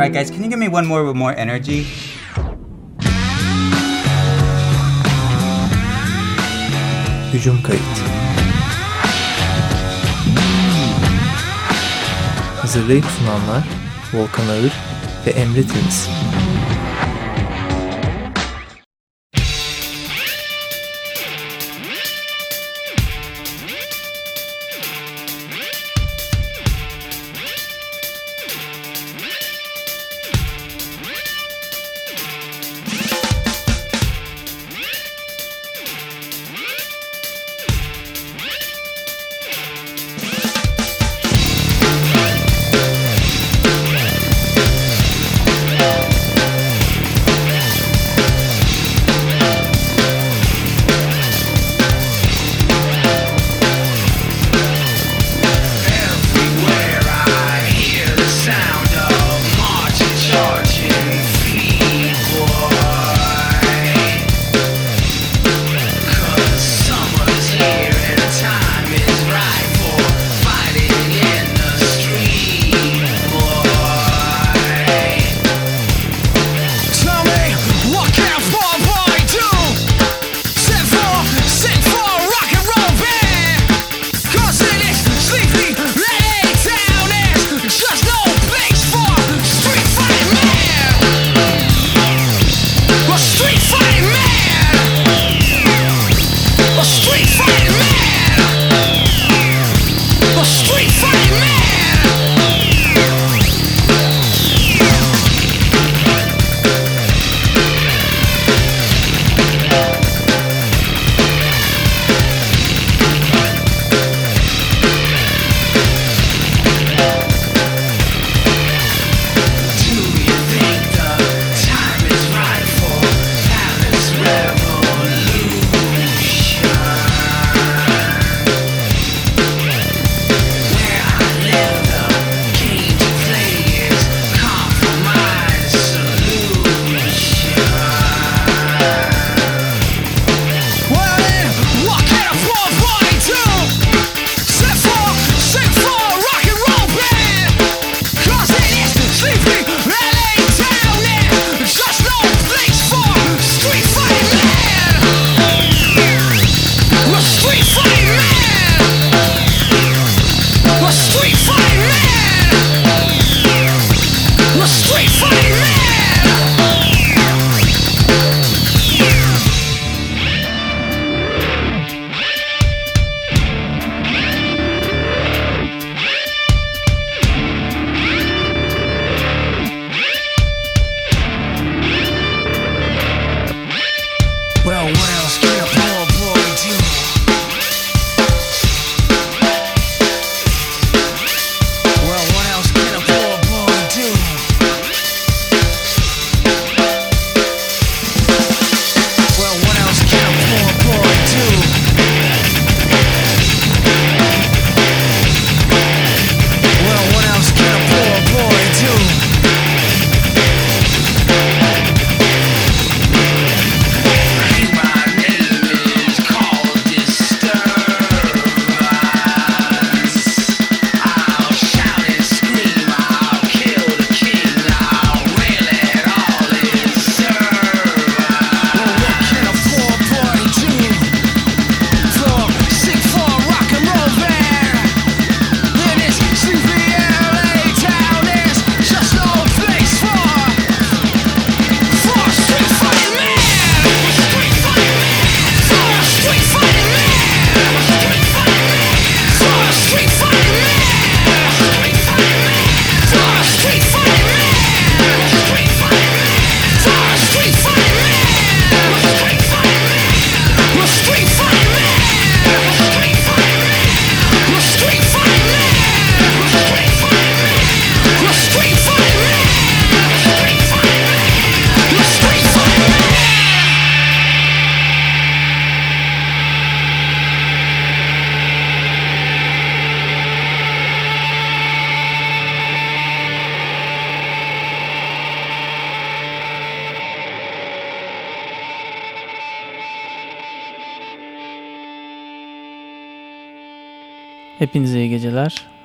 Alright guys, can you give me one more with more energy? Hücum. Hazırlayıp sunanlar Volkan Ağır ve Emre Temiz.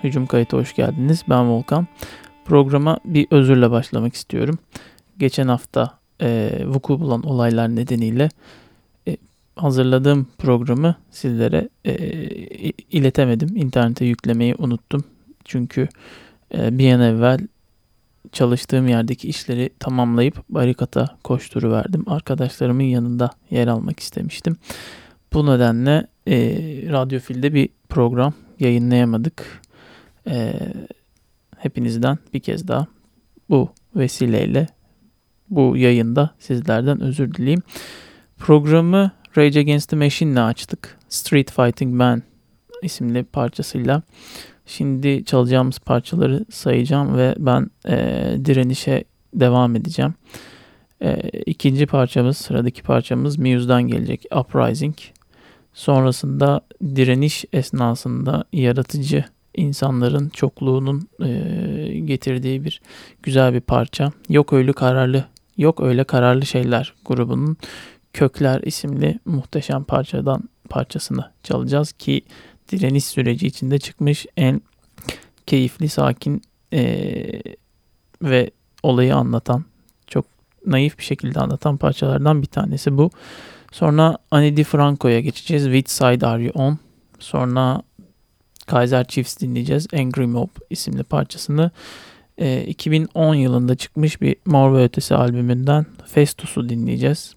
Hücum kayıtı hoş geldiniz. Ben Volkan. Programa bir özürle başlamak istiyorum. Geçen hafta e, vuku bulan olaylar nedeniyle e, hazırladığım programı sizlere e, iletemedim. İnternete yüklemeyi unuttum. Çünkü e, bir an evvel çalıştığım yerdeki işleri tamamlayıp barikata koşturuverdim. Arkadaşlarımın yanında yer almak istemiştim. Bu nedenle e, Radyofil'de bir program yayınlayamadık. E, hepinizden bir kez daha bu vesileyle bu yayında sizlerden özür dileyim. Programı Rage Against the Machine ile açtık. Street Fighting Man isimli parçasıyla. Şimdi çalacağımız parçaları sayacağım ve ben e, direnişe devam edeceğim. E, ikinci parçamız, sıradaki parçamız Muse'dan gelecek Uprising. Sonrasında direniş esnasında yaratıcı insanların çokluğunun e, getirdiği bir güzel bir parça. Yok öyle kararlı, yok öyle kararlı şeyler grubunun Kökler isimli muhteşem parçadan parçasını çalacağız ki direniş süreci içinde çıkmış en keyifli, sakin e, ve olayı anlatan, çok naif bir şekilde anlatan parçalardan bir tanesi bu. Sonra Ani Franco'ya geçeceğiz. Which Side Are You On? Sonra Kaiser Chiefs dinleyeceğiz. Angry Mob isimli parçasını. E, 2010 yılında çıkmış bir Mor ve Ötesi albümünden Festus'u dinleyeceğiz.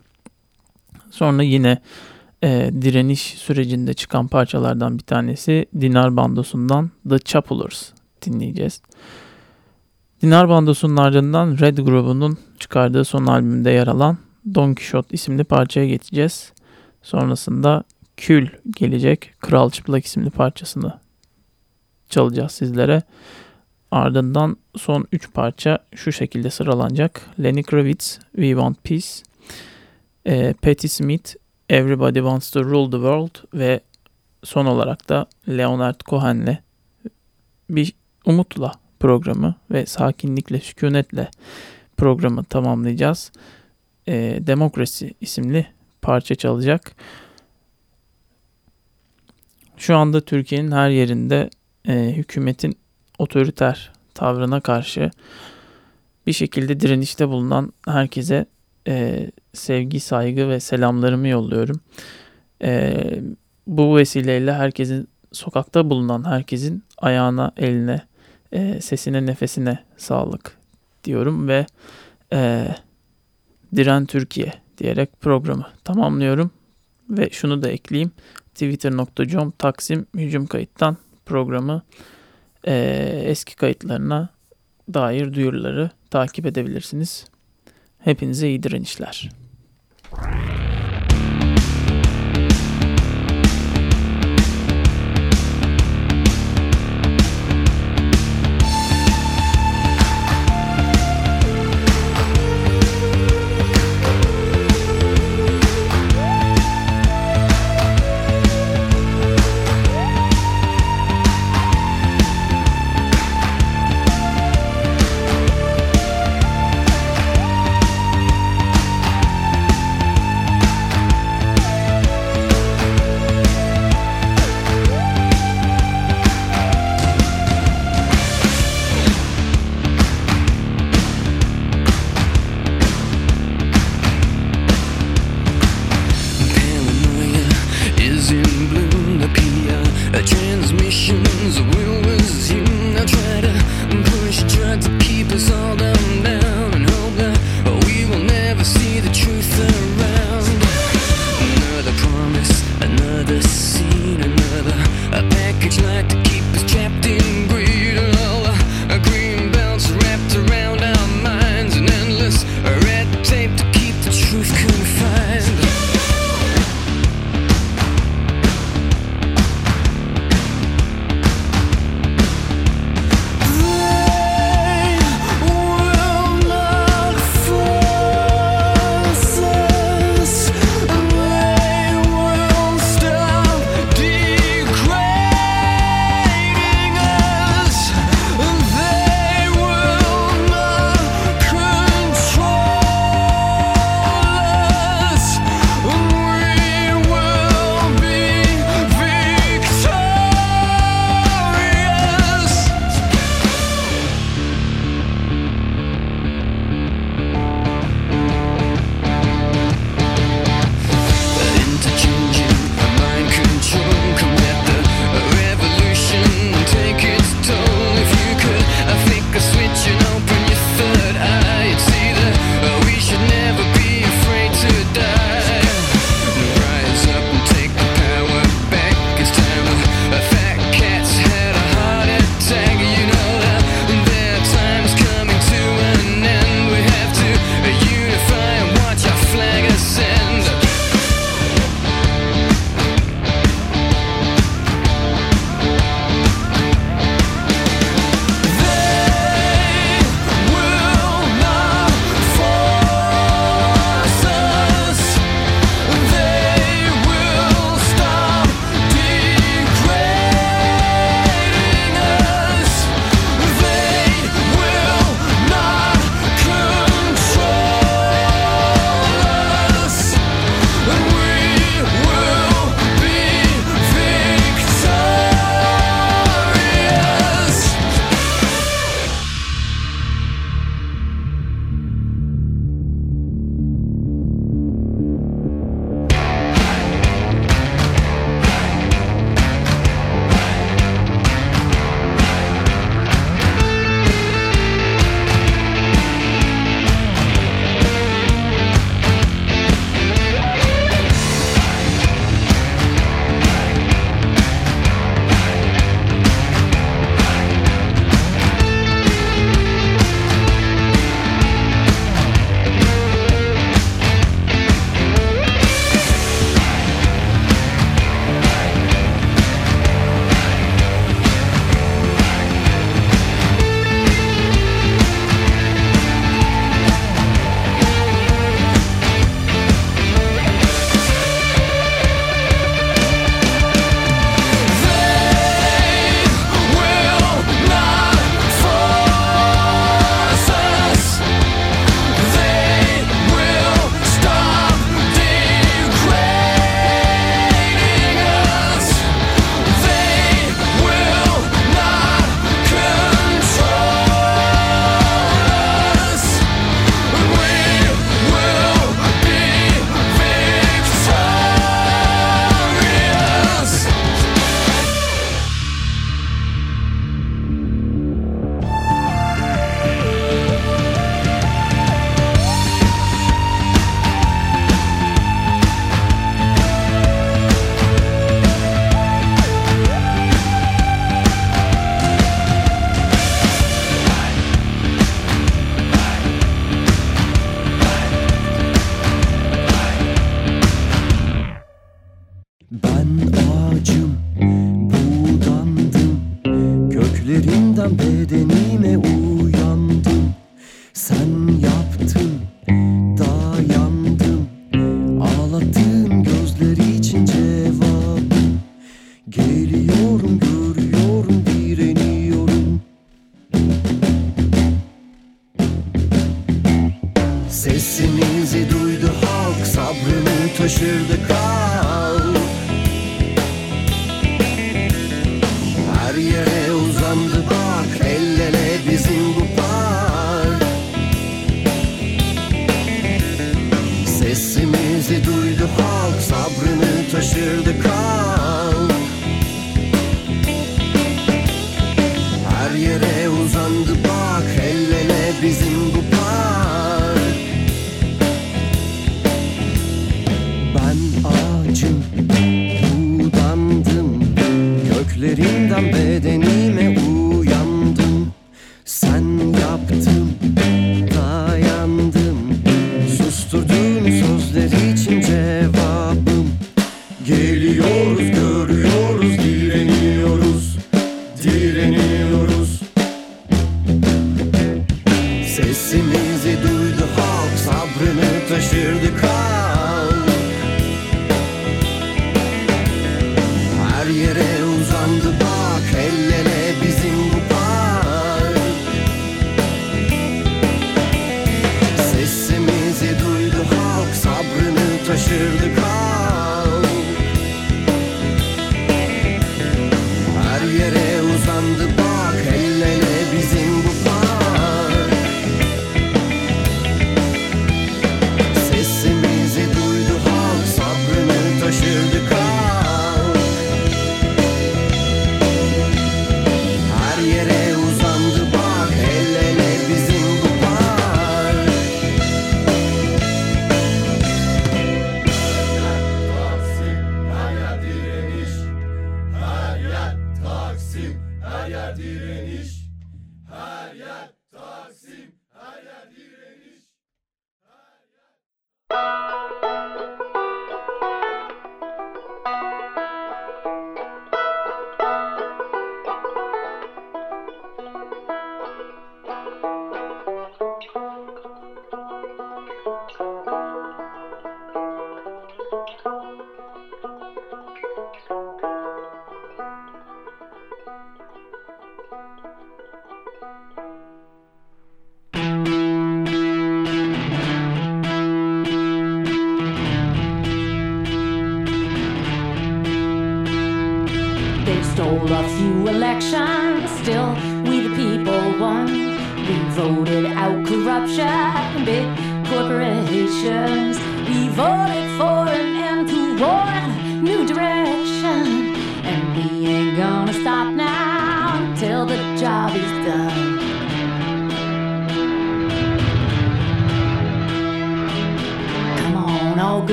Sonra yine e, direniş sürecinde çıkan parçalardan bir tanesi Dinar Bandosu'ndan The Chapulers dinleyeceğiz. Dinar Bandosu'nun ardından Red grubunun çıkardığı son albümde yer alan Don Quixote isimli parçaya geçeceğiz. Sonrasında Kül gelecek. Kral Çıplak isimli parçasını çalacağız sizlere. Ardından son 3 parça şu şekilde sıralanacak. Lenny Kravitz, We Want Peace, e, Patti Smith, Everybody Wants to Rule the World ve son olarak da Leonard Cohen'le bir umutla programı ve sakinlikle, sükunetle programı tamamlayacağız. E, Demokrasi isimli parça çalacak. Şu anda Türkiye'nin her yerinde e, hükümetin otoriter tavrına karşı bir şekilde direnişte bulunan herkese e, sevgi, saygı ve selamlarımı yolluyorum. E, bu vesileyle herkesin, sokakta bulunan herkesin ayağına, eline, e, sesine, nefesine sağlık diyorum ve e, Diren Türkiye diyerek programı tamamlıyorum. Ve şunu da ekleyeyim. Twitter.com Taksim Hücum Kayıttan programı e, eski kayıtlarına dair duyuruları takip edebilirsiniz. Hepinize iyi direnişler.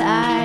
Time.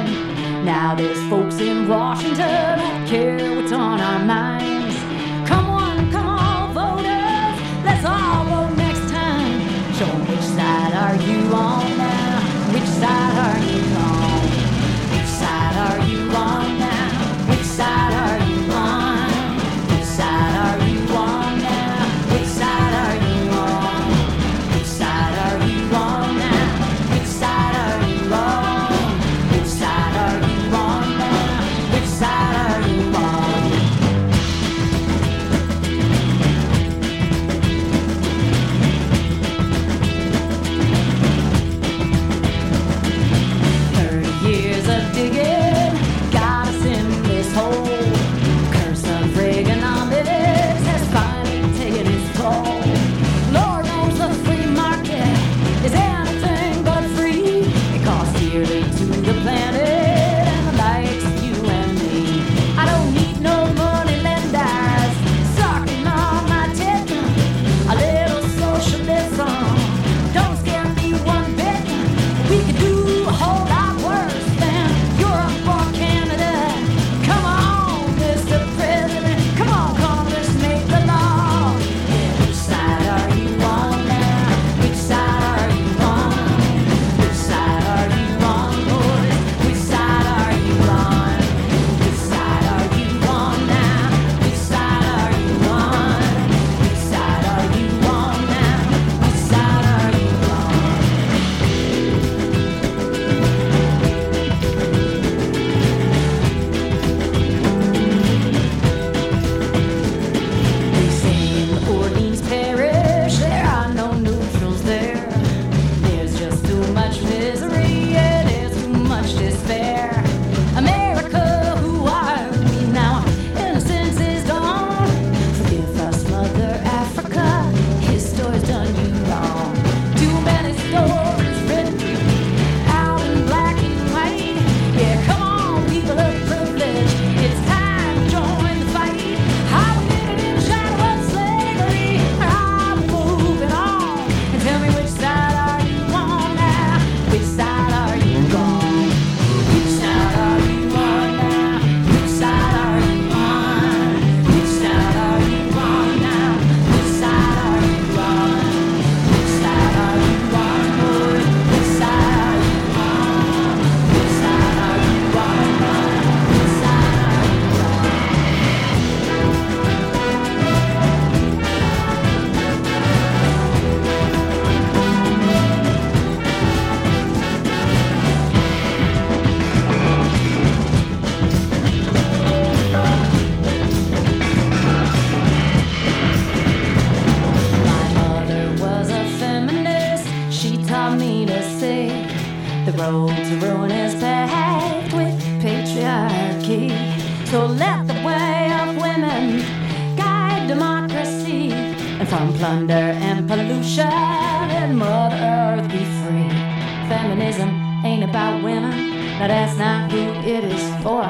feminism ain't about women. Now that's not who it is for.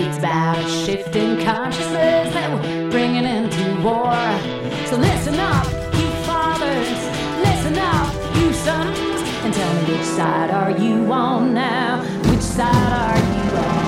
It's about shifting consciousness that we're bringing into war. So listen up, you fathers. Listen up, you sons. And tell me which side are you on now? Which side are you on?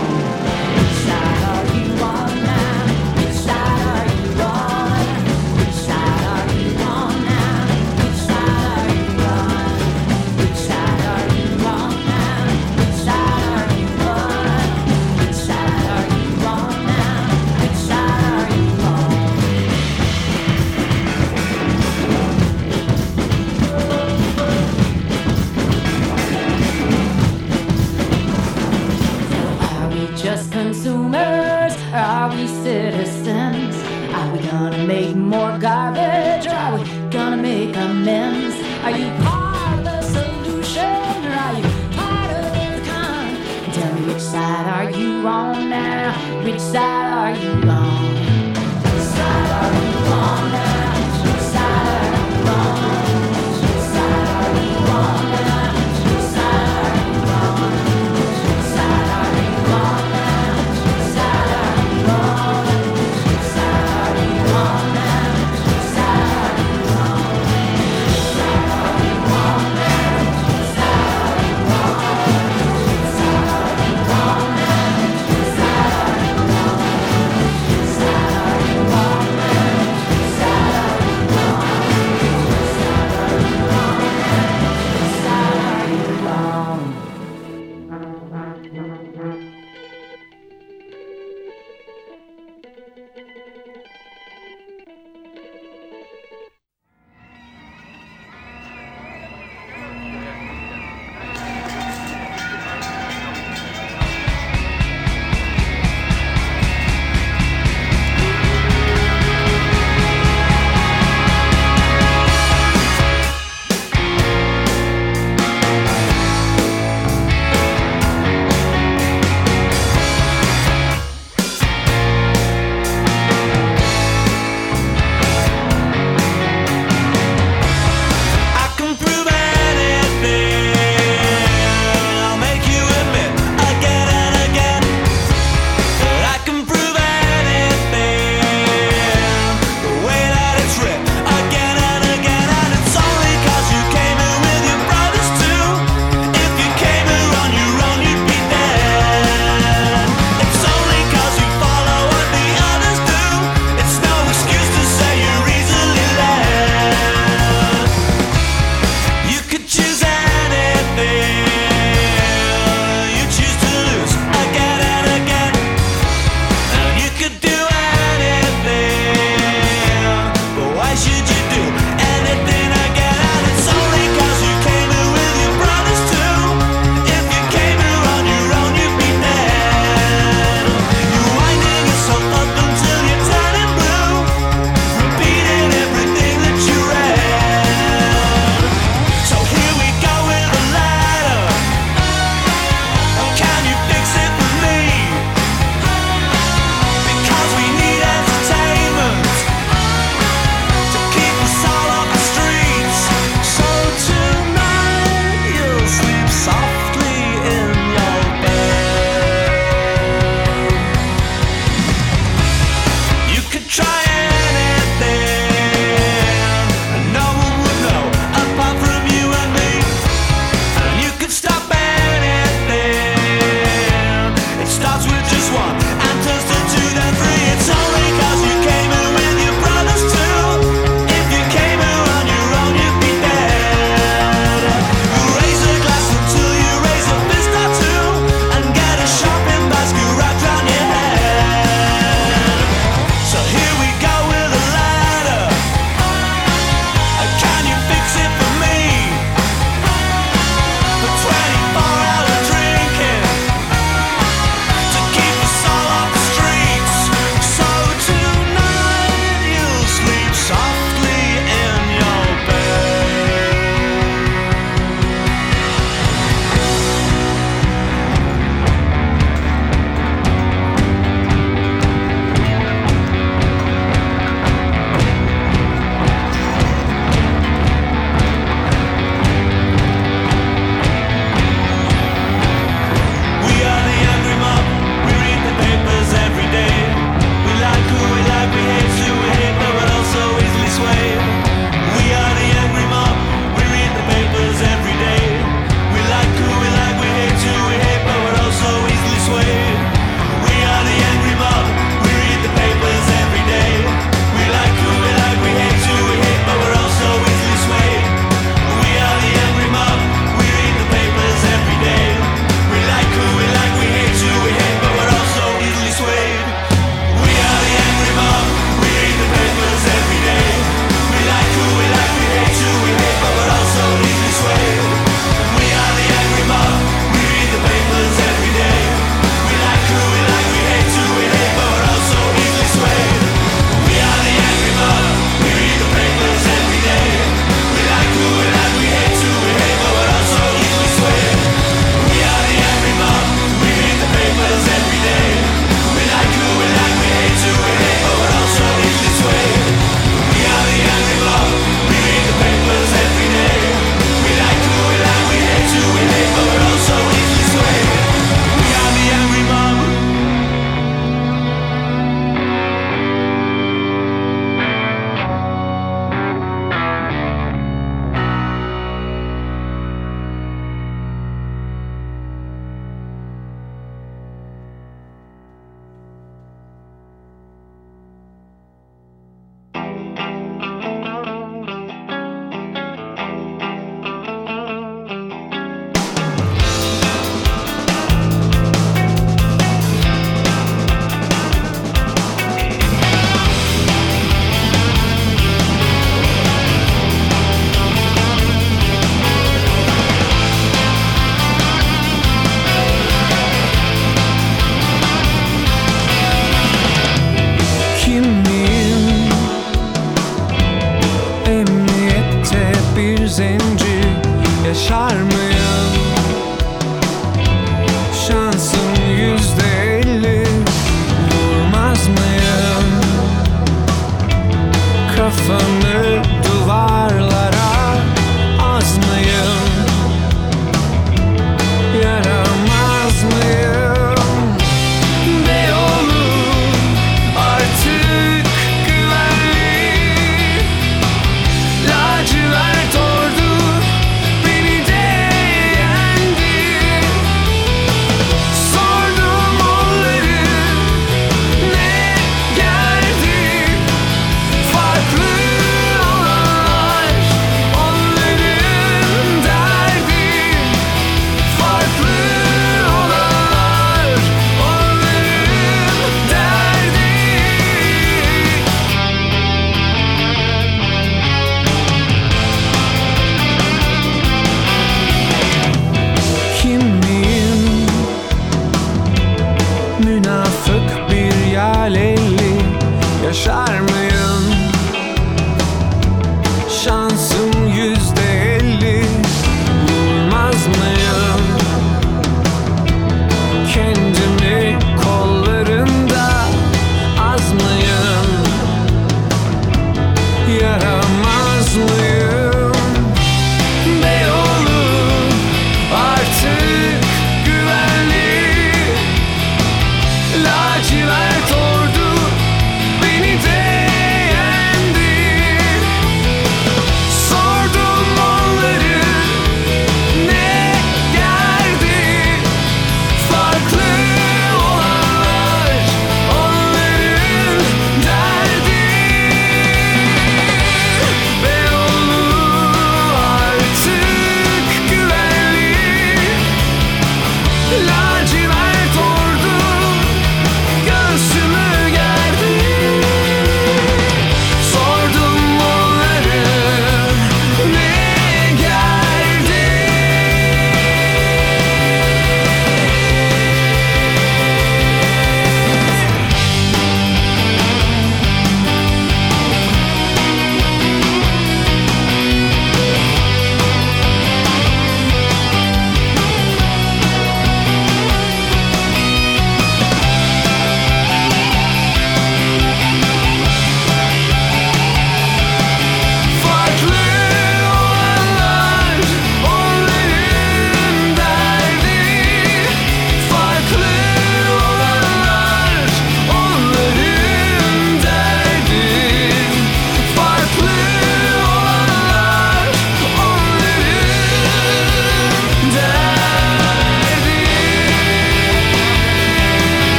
Kafa med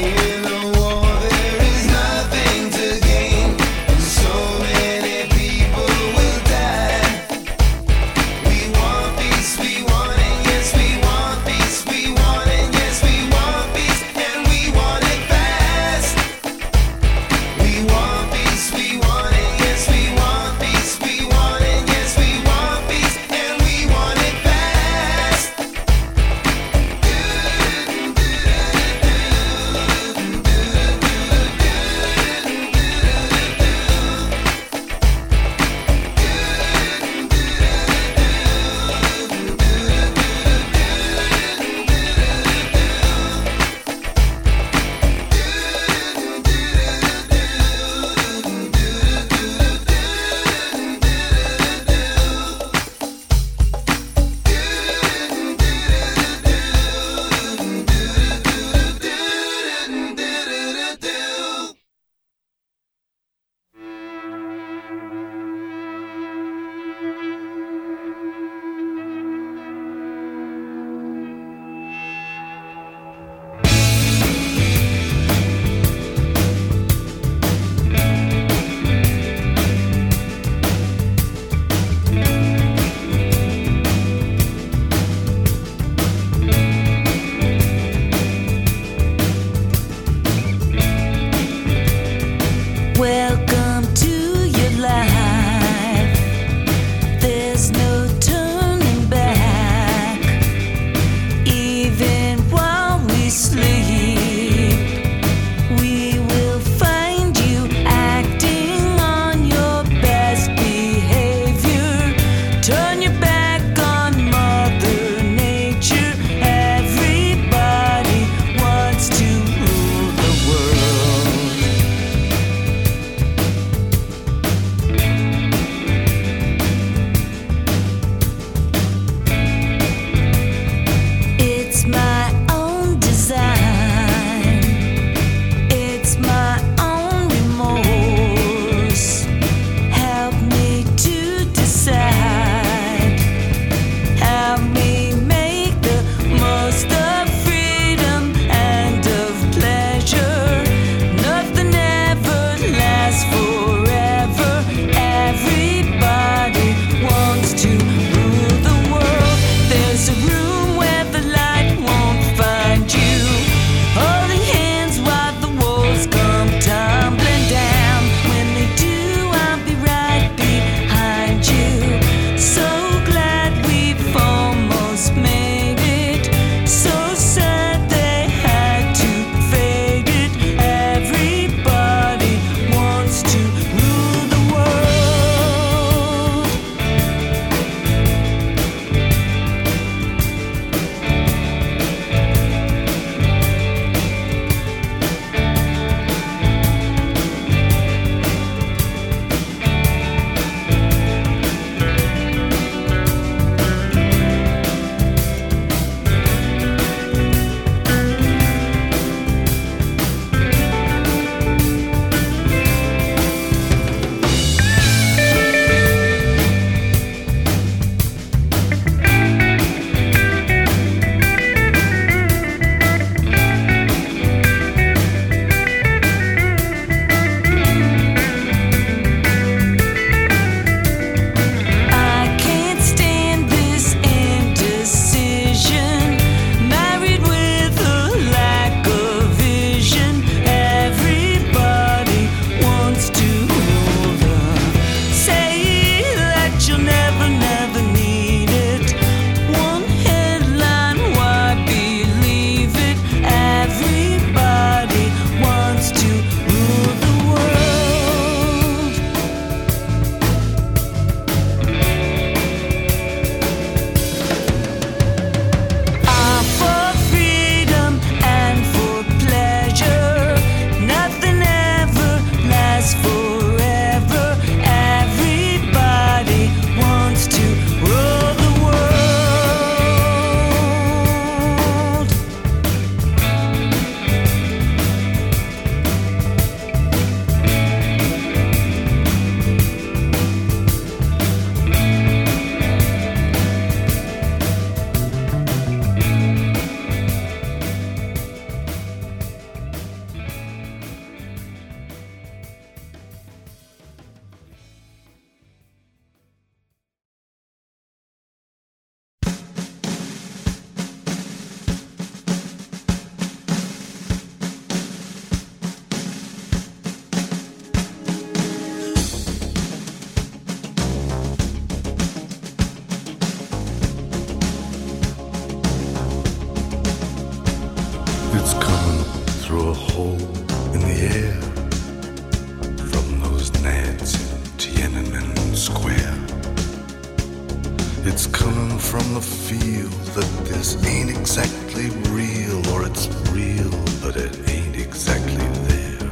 you. in the air from those gnats in Tiananmen Square. It's coming from the field that this ain't exactly real, or it's real, but it ain't exactly there.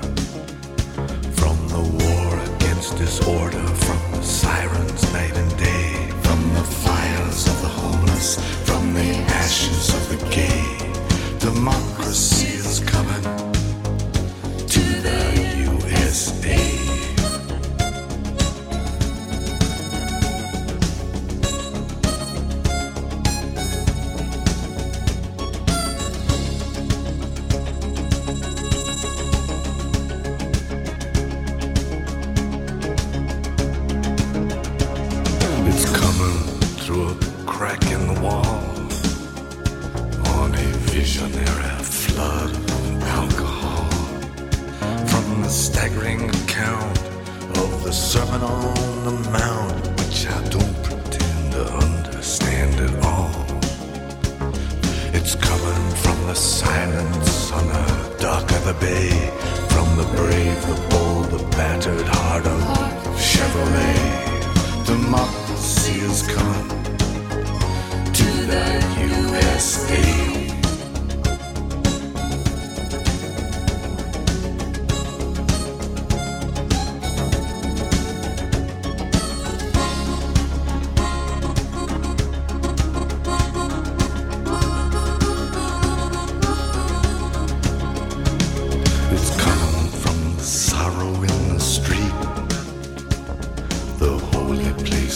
From the war against disorder, from the sirens night and day, from the fires of the homeless, from the ashes of the gay, democracy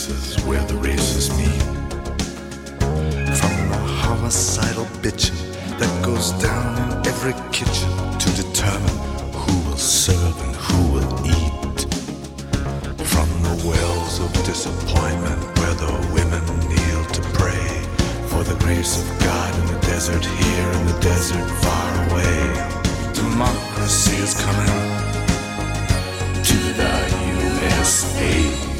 places where the races meet. From the homicidal bitching that goes down in every kitchen to determine who will serve and who will eat. From the wells of disappointment where the women kneel to pray for the grace of God in the desert here in the desert far away. Democracy is coming to the USA.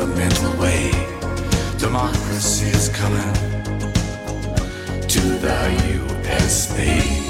Fundamental way. Democracy is coming to the USA.